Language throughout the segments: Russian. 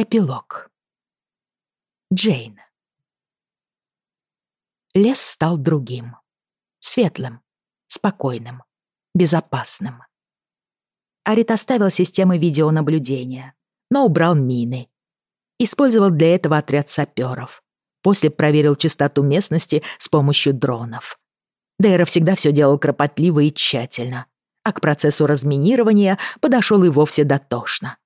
Эпилог. Джейн. Лес стал другим. Светлым, спокойным, безопасным. Арит оставил системы видеонаблюдения, но убрал мины. Использовал для этого отряд саперов. После проверил чистоту местности с помощью дронов. Дейра всегда все делал кропотливо и тщательно, а к процессу разминирования подошел и вовсе дотошно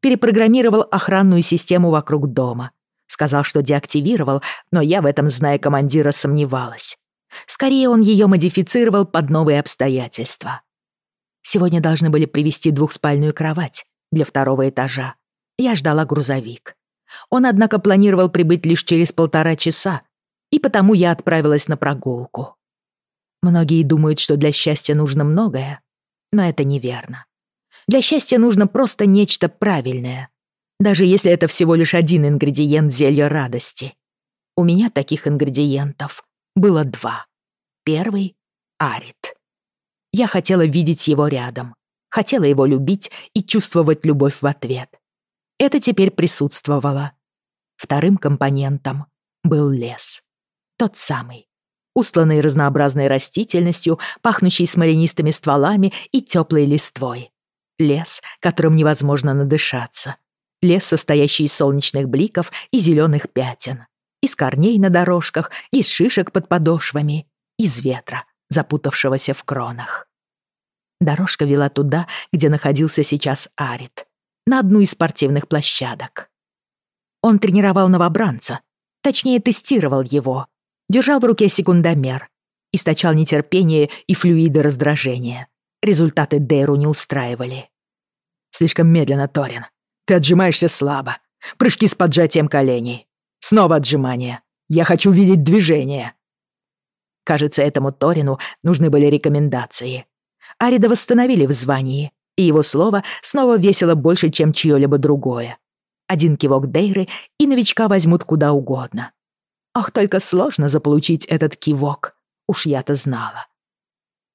перепрограммировал охранную систему вокруг дома. Сказал, что деактивировал, но я в этом, зная командира, сомневалась. Скорее, он ее модифицировал под новые обстоятельства. Сегодня должны были привезти двухспальную кровать для второго этажа. Я ждала грузовик. Он, однако, планировал прибыть лишь через полтора часа, и потому я отправилась на прогулку. Многие думают, что для счастья нужно многое, но это неверно. Для счастья нужно просто нечто правильное, даже если это всего лишь один ингредиент зелья радости. У меня таких ингредиентов было два. Первый — арит. Я хотела видеть его рядом, хотела его любить и чувствовать любовь в ответ. Это теперь присутствовало. Вторым компонентом был лес. Тот самый, устланный разнообразной растительностью, пахнущий смоленистыми стволами и теплой листвой. Лес, которым невозможно надышаться. Лес, состоящий из солнечных бликов и зеленых пятен. Из корней на дорожках, из шишек под подошвами, из ветра, запутавшегося в кронах. Дорожка вела туда, где находился сейчас Арит, на одну из спортивных площадок. Он тренировал новобранца, точнее тестировал его, держал в руке секундомер, источал нетерпение и флюиды раздражения. Результаты Дейру не устраивали. Слишком медленно, Торин. Ты отжимаешься слабо. Прыжки с поджатием коленей. Снова отжимания. Я хочу видеть движение. Кажется, этому Торину нужны были рекомендации. Арида восстановили в звании, и его слово снова весило больше, чем чье-либо другое. Один кивок Дейры, и новичка возьмут куда угодно. Ах, только сложно заполучить этот кивок. Уж я-то знала.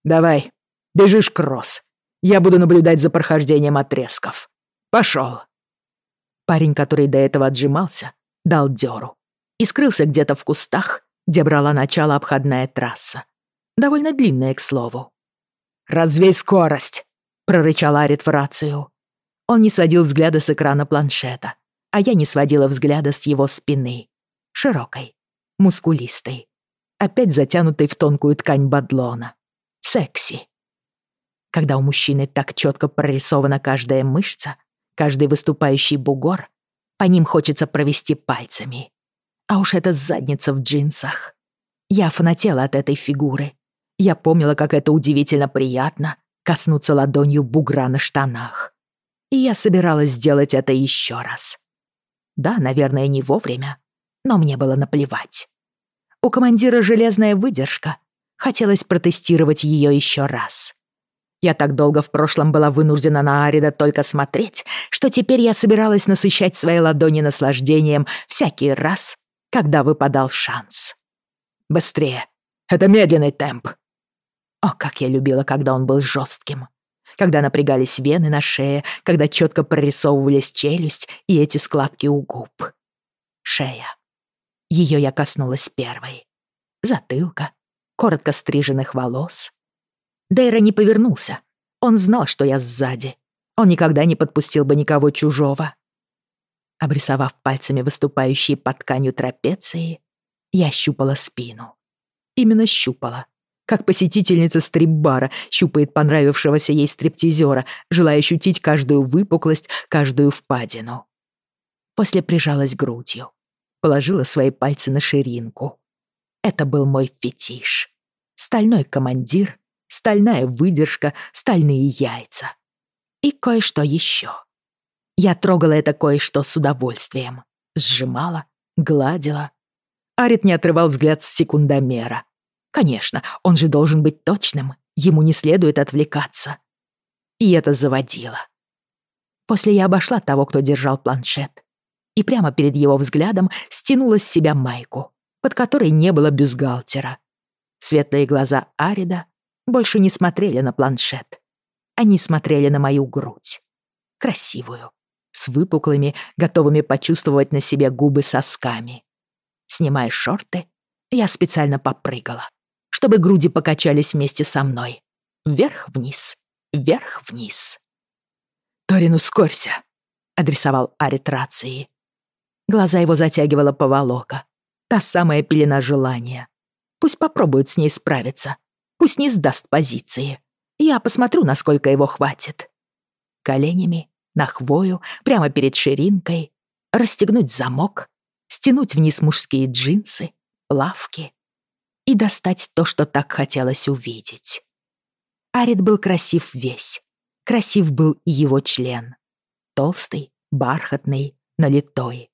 «Давай, бежишь кросс. Я буду наблюдать за прохождением отрезков. Пошел. Парень, который до этого отжимался, дал дёру и скрылся где-то в кустах, где брала начало обходная трасса. Довольно длинная, к слову. «Развей скорость!» — прорычал Арит в рацию. Он не сводил взгляда с экрана планшета, а я не сводила взгляда с его спины. Широкой, мускулистой, опять затянутой в тонкую ткань бадлона. Секси когда у мужчины так четко прорисована каждая мышца, каждый выступающий бугор, по ним хочется провести пальцами. А уж эта задница в джинсах. Я фанатела от этой фигуры. Я помнила, как это удивительно приятно коснуться ладонью бугра на штанах. И я собиралась сделать это еще раз. Да, наверное, не вовремя, но мне было наплевать. У командира железная выдержка. Хотелось протестировать ее еще раз. Я так долго в прошлом была вынуждена на Арида только смотреть, что теперь я собиралась насыщать свои ладони наслаждением всякий раз, когда выпадал шанс. Быстрее. Это медленный темп. О, как я любила, когда он был жестким. Когда напрягались вены на шее, когда четко прорисовывались челюсть и эти складки у губ. Шея. Ее я коснулась первой. Затылка, коротко стриженных волос, Дейра не повернулся. Он знал, что я сзади. Он никогда не подпустил бы никого чужого. Обрисовав пальцами выступающие под тканью трапеции, я щупала спину. Именно щупала. Как посетительница стрип-бара щупает понравившегося ей стриптизера, желая ощутить каждую выпуклость, каждую впадину. После прижалась грудью. Положила свои пальцы на ширинку. Это был мой фетиш. Стальной командир стальная выдержка, стальные яйца. И кое-что еще. Я трогала это кое-что с удовольствием. Сжимала, гладила. Арит не отрывал взгляд с секундомера. Конечно, он же должен быть точным, ему не следует отвлекаться. И это заводило. После я обошла того, кто держал планшет, и прямо перед его взглядом стянула с себя майку, под которой не было бюстгальтера. Светлые глаза Арида больше не смотрели на планшет. Они смотрели на мою грудь. Красивую, с выпуклыми, готовыми почувствовать на себе губы сосками. Снимая шорты, я специально попрыгала, чтобы груди покачались вместе со мной. Вверх-вниз, вверх-вниз. «Торин, ускорься!» — адресовал Арит рации. Глаза его затягивала поволока. Та самая пелена желания. Пусть попробует с ней справиться. Пусть не сдаст позиции. Я посмотрю, насколько его хватит. Коленями, на хвою, прямо перед ширинкой, расстегнуть замок, стянуть вниз мужские джинсы, лавки и достать то, что так хотелось увидеть. Арит был красив весь. Красив был и его член. Толстый, бархатный, налитой.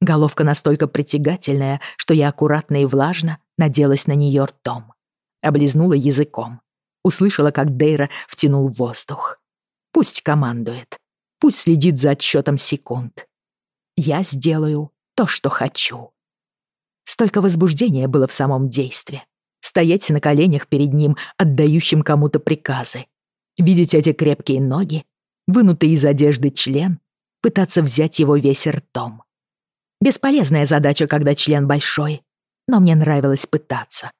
Головка настолько притягательная, что я аккуратно и влажно наделась на нее ртом. Облизнула языком. Услышала, как Дейра втянул воздух. Пусть командует. Пусть следит за отсчетом секунд. Я сделаю то, что хочу. Столько возбуждения было в самом действии. Стоять на коленях перед ним, отдающим кому-то приказы. Видеть эти крепкие ноги, вынутый из одежды член, пытаться взять его весь ртом. Бесполезная задача, когда член большой, но мне нравилось пытаться.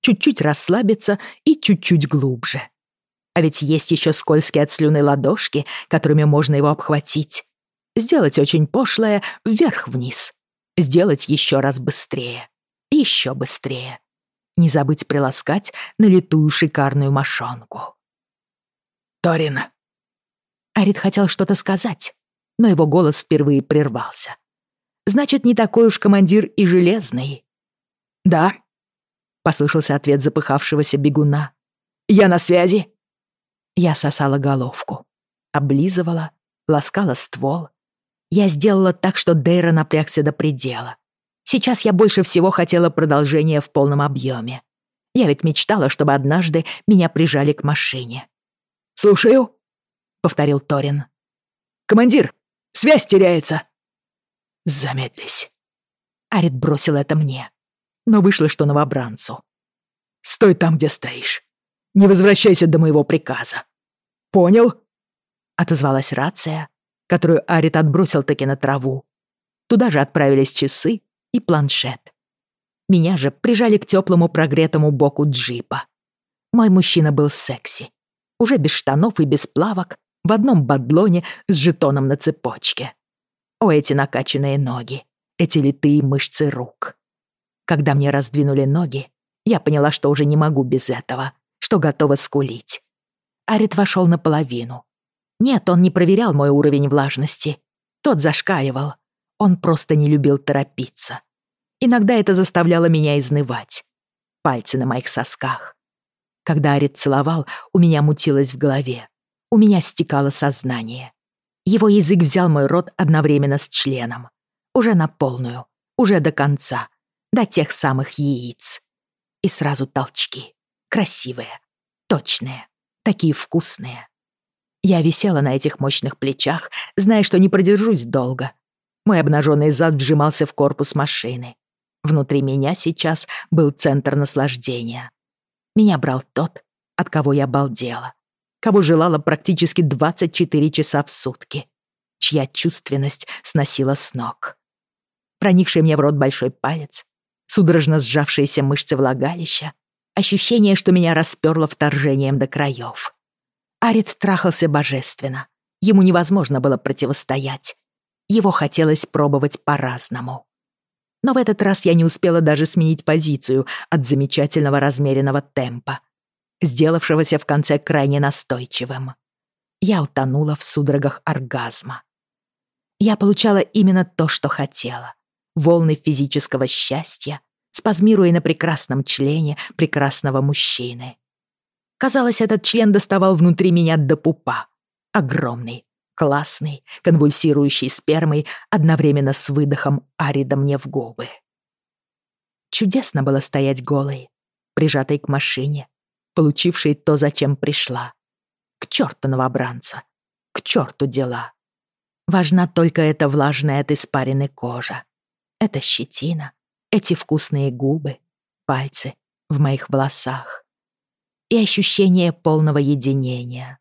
Чуть-чуть расслабиться и чуть-чуть глубже. А ведь есть еще скользкие от слюны ладошки, которыми можно его обхватить. Сделать очень пошлое вверх-вниз. Сделать еще раз быстрее. Еще быстрее. Не забыть приласкать налитую шикарную мошонку. «Торин!» Арит хотел что-то сказать, но его голос впервые прервался значит, не такой уж командир и железный». «Да», — послышался ответ запыхавшегося бегуна. «Я на связи». Я сосала головку, облизывала, ласкала ствол. Я сделала так, что Дейра напрягся до предела. Сейчас я больше всего хотела продолжения в полном объеме. Я ведь мечтала, чтобы однажды меня прижали к машине. «Слушаю», — повторил Торин. «Командир, связь теряется!» Замедлись. Арит бросил это мне, но вышло, что новобранцу. Стой там, где стоишь. Не возвращайся до моего приказа. Понял? Отозвалась рация, которую Арит отбросил таки на траву. Туда же отправились часы и планшет. Меня же прижали к теплому прогретому боку джипа. Мой мужчина был секси. Уже без штанов и без плавок, в одном бадлоне с жетоном на цепочке. О, эти накачанные ноги, эти литые мышцы рук. Когда мне раздвинули ноги, я поняла, что уже не могу без этого, что готова скулить. Арит вошел наполовину. Нет, он не проверял мой уровень влажности. Тот зашкаливал. Он просто не любил торопиться. Иногда это заставляло меня изнывать. Пальцы на моих сосках. Когда Арит целовал, у меня мутилось в голове. У меня стекало сознание. Его язык взял мой рот одновременно с членом. Уже на полную, уже до конца, до тех самых яиц. И сразу толчки. Красивые, точные, такие вкусные. Я висела на этих мощных плечах, зная, что не продержусь долго. Мой обнаженный зад вжимался в корпус машины. Внутри меня сейчас был центр наслаждения. Меня брал тот, от кого я балдела кого желала практически 24 часа в сутки, чья чувственность сносила с ног. Проникший мне в рот большой палец, судорожно сжавшиеся мышцы влагалища, ощущение, что меня расперло вторжением до краев. Арит трахался божественно. Ему невозможно было противостоять. Его хотелось пробовать по-разному. Но в этот раз я не успела даже сменить позицию от замечательного размеренного темпа сделавшегося в конце крайне настойчивым. Я утонула в судорогах оргазма. Я получала именно то, что хотела. Волны физического счастья, спазмируя на прекрасном члене прекрасного мужчины. Казалось, этот член доставал внутри меня до пупа. Огромный, классный, конвульсирующий спермой одновременно с выдохом Арида мне в губы. Чудесно было стоять голой, прижатой к машине, получившей то, зачем пришла. К черту новобранца, к черту дела. Важна только эта влажная от испарины кожа. Эта щетина, эти вкусные губы, пальцы в моих волосах. И ощущение полного единения.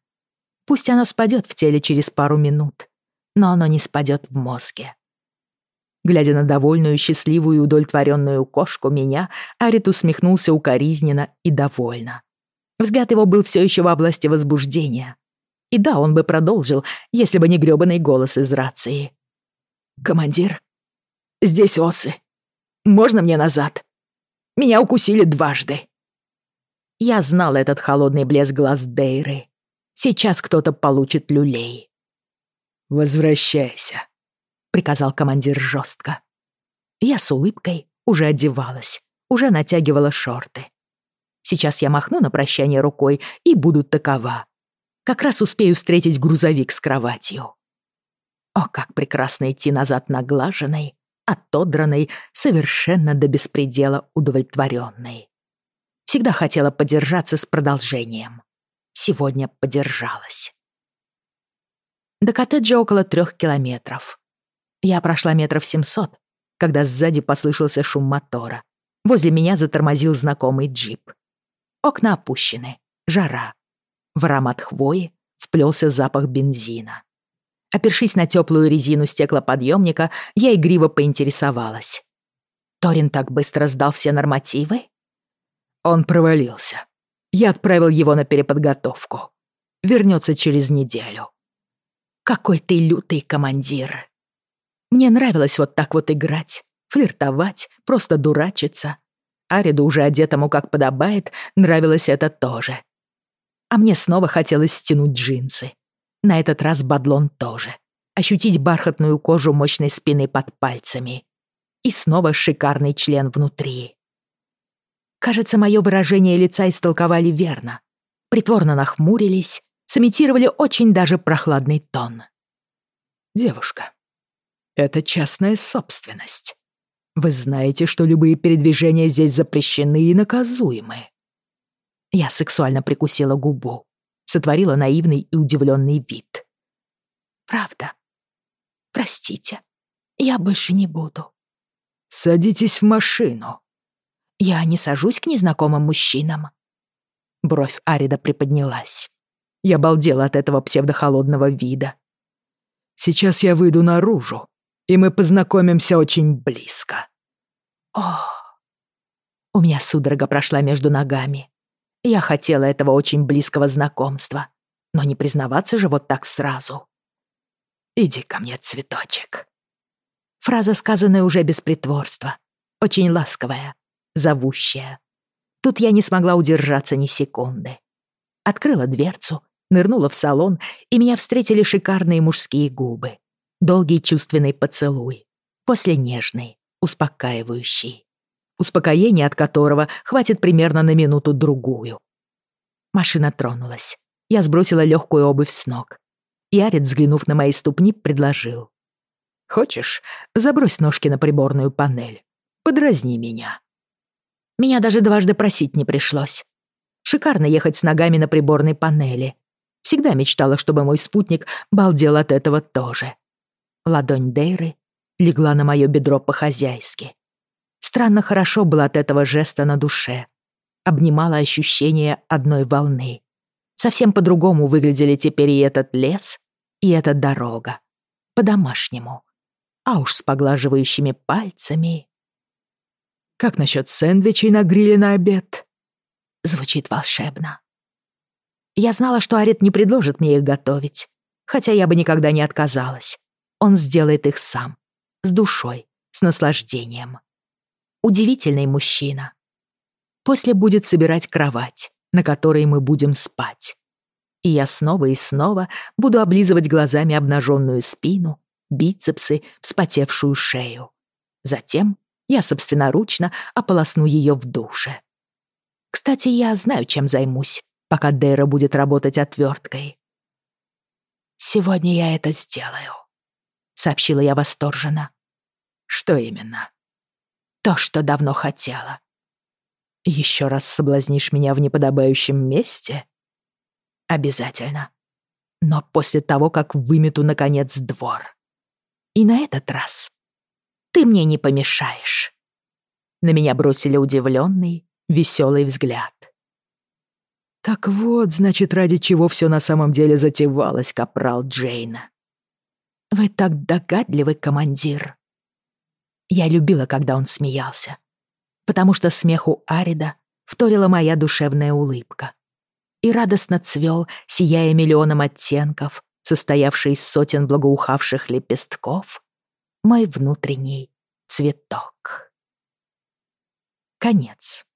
Пусть оно спадет в теле через пару минут, но оно не спадет в мозге. Глядя на довольную, счастливую и удовлетворенную кошку меня, Арит усмехнулся укоризненно и довольно. Взгляд его был все еще в области возбуждения. И да, он бы продолжил, если бы не грёбаный голос из рации. «Командир, здесь осы. Можно мне назад? Меня укусили дважды». Я знал этот холодный блеск глаз Дейры. Сейчас кто-то получит люлей. «Возвращайся», — приказал командир жестко. Я с улыбкой уже одевалась, уже натягивала шорты. Сейчас я махну на прощание рукой и буду такова. Как раз успею встретить грузовик с кроватью. О, как прекрасно идти назад наглаженной, отодранной, совершенно до беспредела удовлетворенной. Всегда хотела подержаться с продолжением. Сегодня подержалась. До коттеджа около трех километров. Я прошла метров семьсот, когда сзади послышался шум мотора. Возле меня затормозил знакомый джип. Окна опущены, жара. В аромат хвои вплелся запах бензина. Опершись на теплую резину стеклоподъемника, я игриво поинтересовалась. Торин так быстро сдал все нормативы? Он провалился. Я отправил его на переподготовку. Вернется через неделю. Какой ты лютый командир. Мне нравилось вот так вот играть, флиртовать, просто дурачиться. Ариду, уже одетому как подобает, нравилось это тоже. А мне снова хотелось стянуть джинсы. На этот раз бадлон тоже. Ощутить бархатную кожу мощной спины под пальцами. И снова шикарный член внутри. Кажется, мое выражение лица истолковали верно. Притворно нахмурились, сымитировали очень даже прохладный тон. «Девушка, это частная собственность. Вы знаете, что любые передвижения здесь запрещены и наказуемы». Я сексуально прикусила губу, сотворила наивный и удивленный вид. «Правда. Простите, я больше не буду». «Садитесь в машину». «Я не сажусь к незнакомым мужчинам». Бровь Арида приподнялась. Я балдела от этого псевдохолодного вида. «Сейчас я выйду наружу, и мы познакомимся очень близко». О, у меня судорога прошла между ногами. Я хотела этого очень близкого знакомства, но не признаваться же вот так сразу. «Иди ко мне, цветочек». Фраза, сказанная уже без притворства, очень ласковая, зовущая. Тут я не смогла удержаться ни секунды. Открыла дверцу, нырнула в салон, и меня встретили шикарные мужские губы. Долгий чувственный поцелуй. После нежный, успокаивающий. Успокоение от которого хватит примерно на минуту-другую. Машина тронулась. Я сбросила легкую обувь с ног. Ярит, взглянув на мои ступни, предложил. «Хочешь, забрось ножки на приборную панель. Подразни меня». Меня даже дважды просить не пришлось. Шикарно ехать с ногами на приборной панели. Всегда мечтала, чтобы мой спутник балдел от этого тоже. Ладонь Дейры легла на мое бедро по-хозяйски. Странно хорошо было от этого жеста на душе. Обнимало ощущение одной волны. Совсем по-другому выглядели теперь и этот лес, и эта дорога. По-домашнему. А уж с поглаживающими пальцами. «Как насчет сэндвичей на гриле на обед?» Звучит волшебно. Я знала, что Арит не предложит мне их готовить, хотя я бы никогда не отказалась. Он сделает их сам, с душой, с наслаждением. Удивительный мужчина. После будет собирать кровать, на которой мы будем спать. И я снова и снова буду облизывать глазами обнаженную спину, бицепсы, вспотевшую шею. Затем я собственноручно ополосну ее в душе. Кстати, я знаю, чем займусь, пока Дейра будет работать отверткой. «Сегодня я это сделаю», — сообщила я восторженно. «Что именно?» «То, что давно хотела». «Еще раз соблазнишь меня в неподобающем месте?» «Обязательно. Но после того, как вымету, наконец, двор. И на этот раз ты мне не помешаешь». На меня бросили удивленный, веселый взгляд. Так вот, значит, ради чего все на самом деле затевалось, капрал Джейна. Вы так догадливый командир. Я любила, когда он смеялся, потому что смеху Арида вторила моя душевная улыбка. И радостно цвел, сияя миллионом оттенков, состоявший из сотен благоухавших лепестков, мой внутренний цветок. Конец.